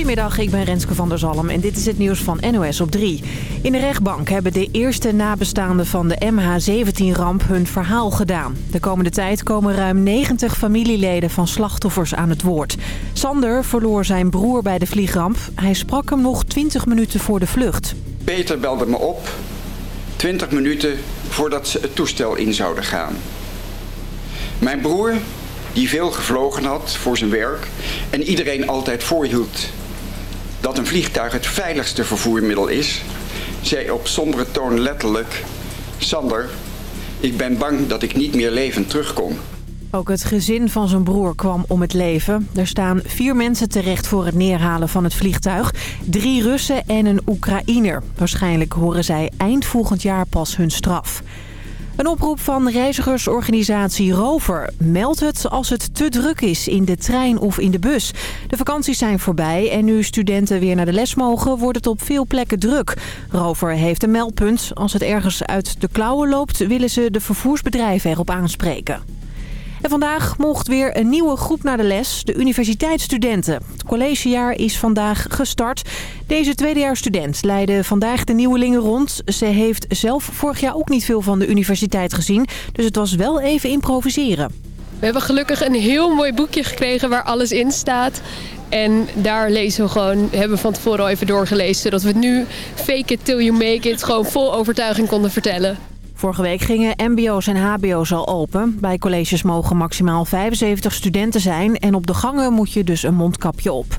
Goedemiddag, ik ben Renske van der Zalm en dit is het nieuws van NOS op 3. In de rechtbank hebben de eerste nabestaanden van de MH17-ramp hun verhaal gedaan. De komende tijd komen ruim 90 familieleden van slachtoffers aan het woord. Sander verloor zijn broer bij de vliegramp. Hij sprak hem nog 20 minuten voor de vlucht. Peter belde me op, 20 minuten voordat ze het toestel in zouden gaan. Mijn broer, die veel gevlogen had voor zijn werk en iedereen altijd voorhield dat een vliegtuig het veiligste vervoermiddel is, zei op sombere toon letterlijk... Sander, ik ben bang dat ik niet meer levend terugkom. Ook het gezin van zijn broer kwam om het leven. Er staan vier mensen terecht voor het neerhalen van het vliegtuig. Drie Russen en een Oekraïner. Waarschijnlijk horen zij eind volgend jaar pas hun straf. Een oproep van reizigersorganisatie Rover. Meld het als het te druk is in de trein of in de bus. De vakanties zijn voorbij en nu studenten weer naar de les mogen... wordt het op veel plekken druk. Rover heeft een meldpunt. Als het ergens uit de klauwen loopt... willen ze de vervoersbedrijven erop aanspreken. En vandaag mocht weer een nieuwe groep naar de les, de universiteitsstudenten. Het collegejaar is vandaag gestart. Deze tweedejaarsstudent leidde vandaag de nieuwelingen rond. Ze heeft zelf vorig jaar ook niet veel van de universiteit gezien, dus het was wel even improviseren. We hebben gelukkig een heel mooi boekje gekregen waar alles in staat. En daar lezen we gewoon, hebben we van tevoren al even doorgelezen. Zodat we het nu fake it till you make it gewoon vol overtuiging konden vertellen. Vorige week gingen mbo's en hbo's al open. Bij colleges mogen maximaal 75 studenten zijn en op de gangen moet je dus een mondkapje op.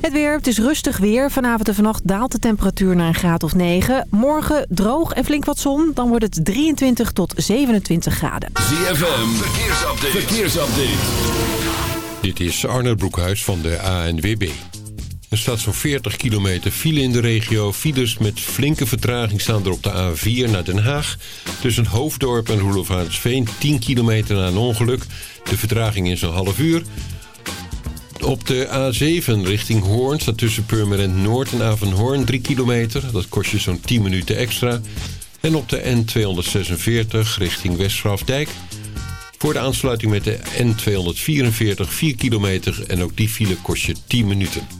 Het weer, het is rustig weer. Vanavond en vannacht daalt de temperatuur naar een graad of 9. Morgen droog en flink wat zon. Dan wordt het 23 tot 27 graden. ZFM, verkeersupdate. verkeersupdate. Dit is Arnold Broekhuis van de ANWB. Er staat zo'n 40 kilometer file in de regio. Files met flinke vertraging staan er op de A4 naar Den Haag. Tussen Hoofddorp en Roelofaansveen 10 kilometer na een ongeluk. De vertraging is een half uur. Op de A7 richting Hoorn staat tussen Purmerend Noord en Avenhoorn 3 kilometer. Dat kost je zo'n 10 minuten extra. En op de N246 richting Westgrafdijk... Voor de aansluiting met de N244 4 kilometer en ook die file kost je 10 minuten.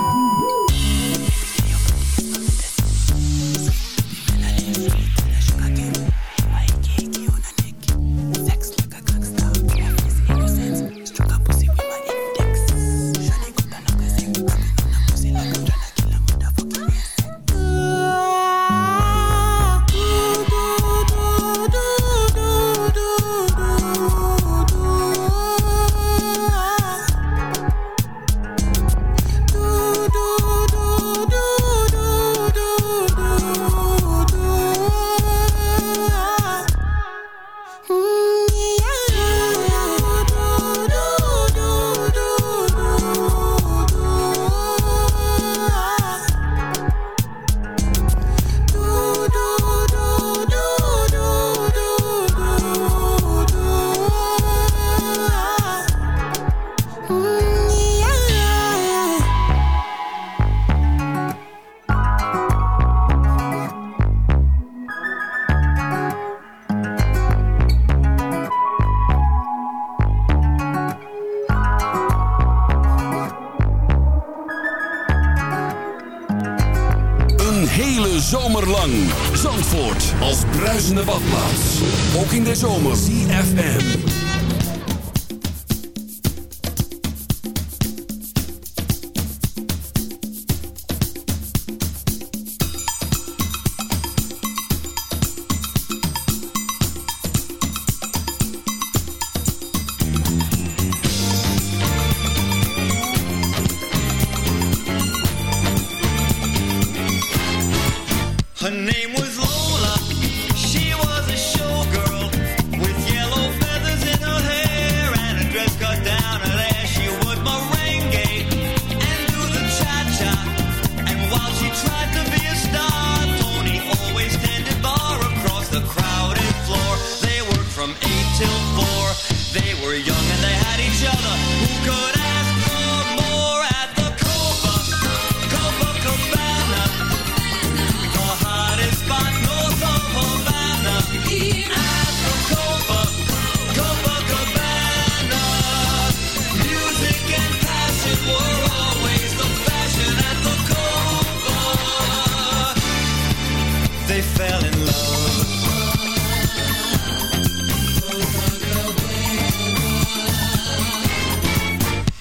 zomer. ZFM.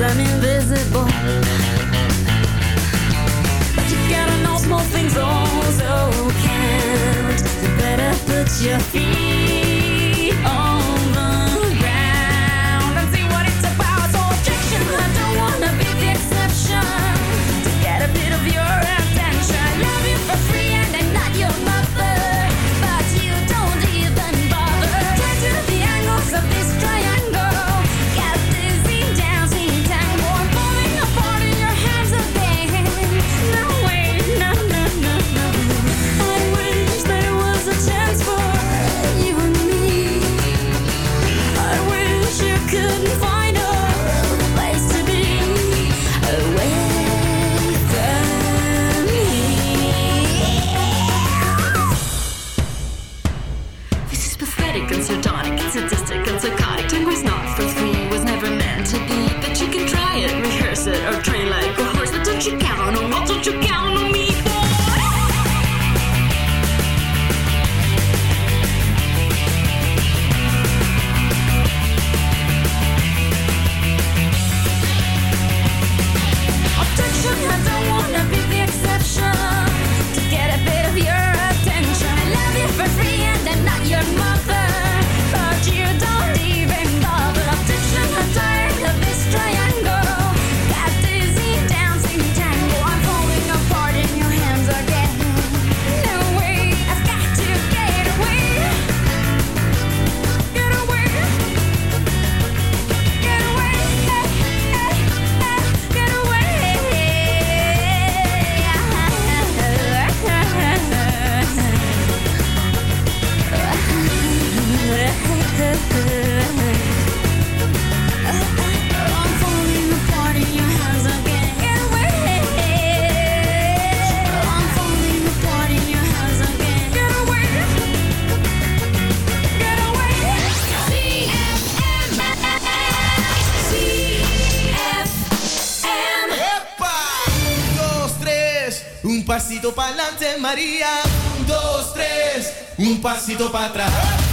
cause I'm invisible. But you gotta know small things also count You better put your feet te quero no meu pa'lante, para adelante, María. Un, dos, tres, un pasito para atrás.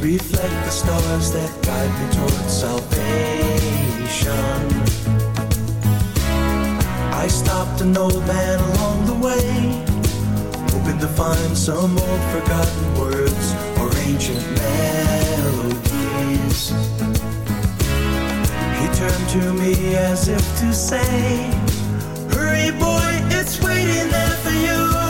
Reflect the stars that guide me towards salvation. I stopped an old man along the way, hoping to find some old forgotten words or ancient melodies. He turned to me as if to say, Hurry, boy, it's waiting there for you.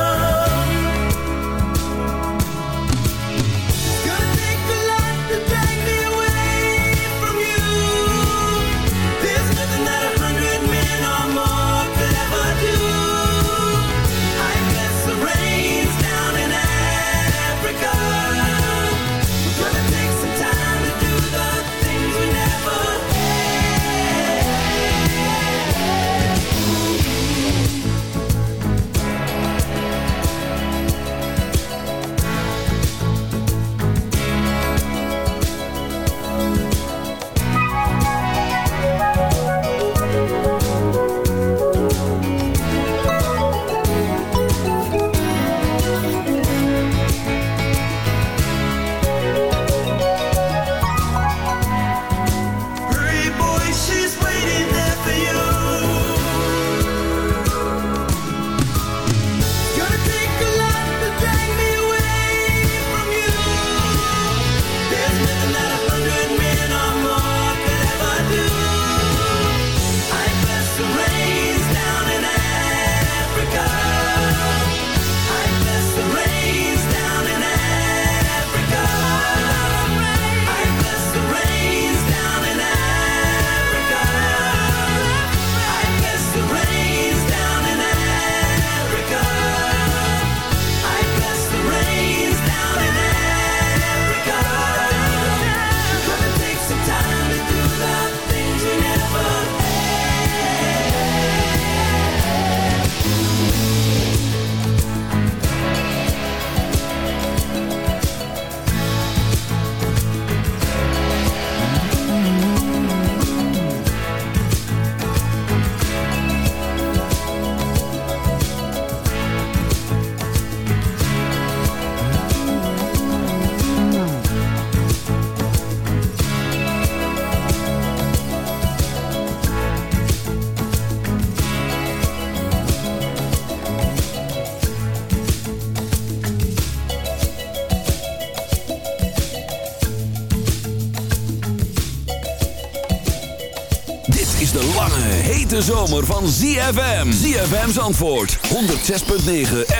Hete zomer van ZFM. ZFM's antwoord, 106.9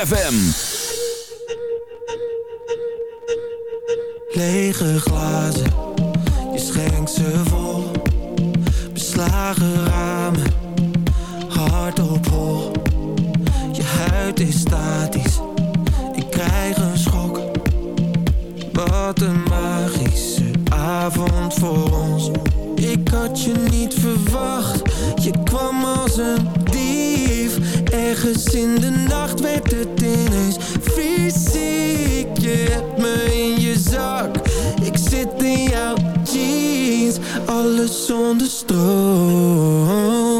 FM. Lege glazen, je schenkt ze vol. Beslagen ramen, hard op. Je huid is statisch, ik krijg een schok. Wat een magische avond voor ons. Ik had je niet verwacht, je kwam als een dief. Ergens in de nacht werd het ineens fysiek. Je hebt me in je zak, ik zit in jouw jeans. Alles zonder stroom.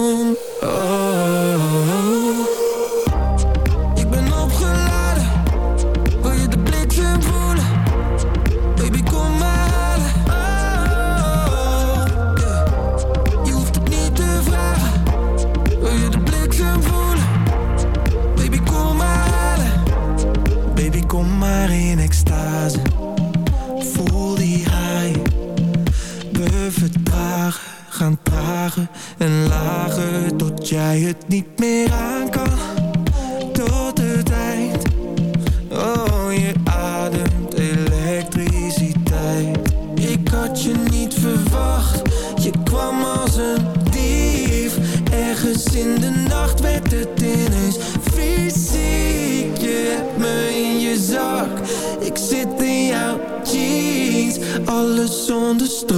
Alles zonder stroom.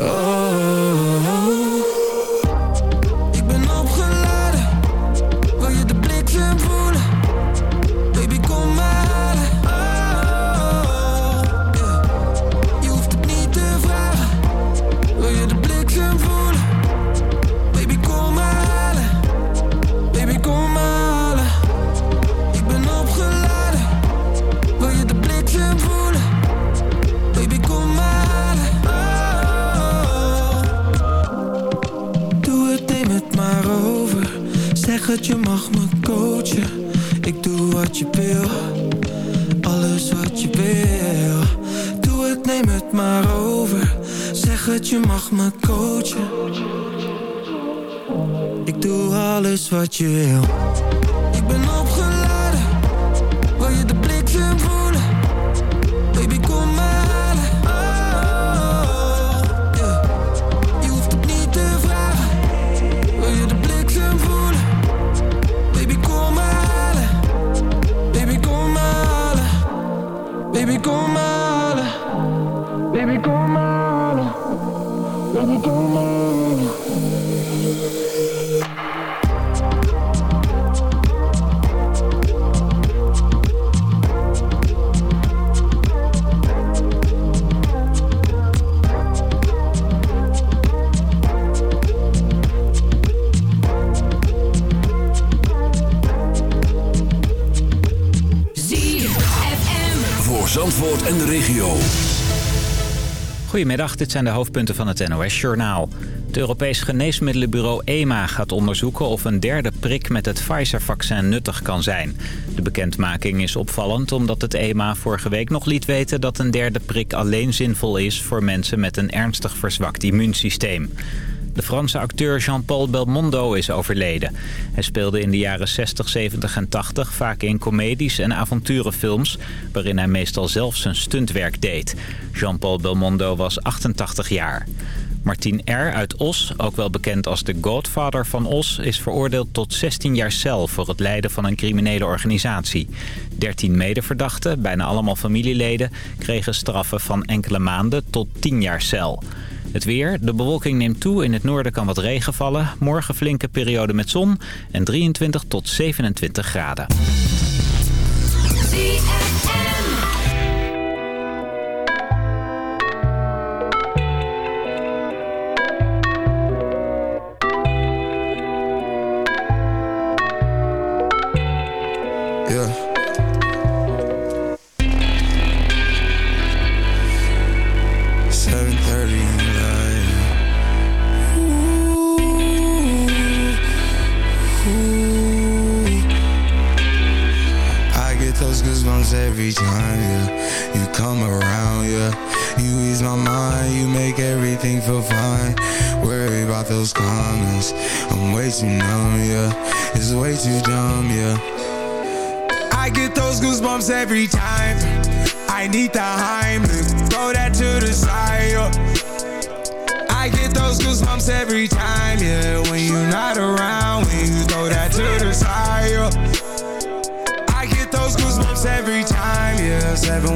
Oh. Wat je wil. Dit zijn de hoofdpunten van het NOS-journaal. Het Europees Geneesmiddelenbureau EMA gaat onderzoeken of een derde prik met het Pfizer-vaccin nuttig kan zijn. De bekendmaking is opvallend omdat het EMA vorige week nog liet weten dat een derde prik alleen zinvol is voor mensen met een ernstig verzwakt immuunsysteem. De Franse acteur Jean-Paul Belmondo is overleden. Hij speelde in de jaren 60, 70 en 80 vaak in comedies en avonturenfilms... waarin hij meestal zelf zijn stuntwerk deed. Jean-Paul Belmondo was 88 jaar. Martin R. uit Os, ook wel bekend als de Godfather van Os... is veroordeeld tot 16 jaar cel voor het leiden van een criminele organisatie. 13 medeverdachten, bijna allemaal familieleden... kregen straffen van enkele maanden tot 10 jaar cel. Het weer, de bewolking neemt toe. In het noorden kan wat regen vallen. Morgen flinke periode met zon en 23 tot 27 graden.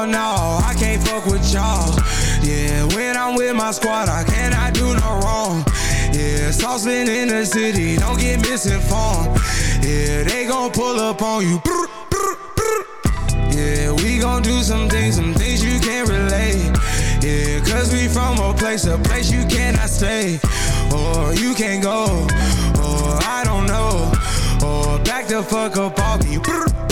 no, I can't fuck with y'all. Yeah, when I'm with my squad, I cannot do no wrong. Yeah, saucepan in the city, don't get misinformed. Yeah, they gon' pull up on you. Brr, brr, brr. Yeah, we gon' do some things, some things you can't relate. Yeah, cause we from a place, a place you cannot stay. Or you can't go, or I don't know. Or back the fuck up. Brr, brr, brr.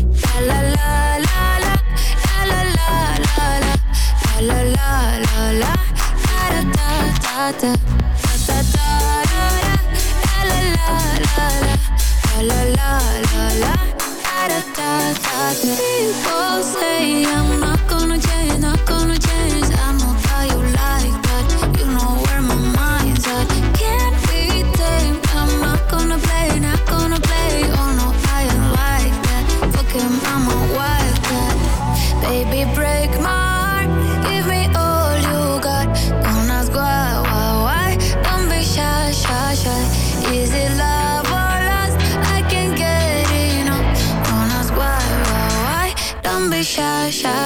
La la la la la. la la la la la la la la la la. La la. people say I'm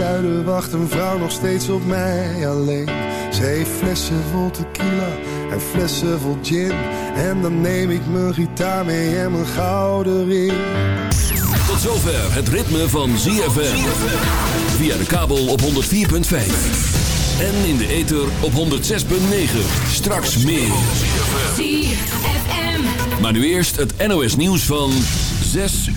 zuiden wacht een vrouw nog steeds op mij alleen. Ze heeft flessen vol tequila en flessen vol gin. En dan neem ik mijn gitaar mee en mijn gouden ring. Tot zover het ritme van ZFM. Via de kabel op 104.5. En in de ether op 106.9. Straks meer. ZFM. Maar nu eerst het NOS nieuws van 6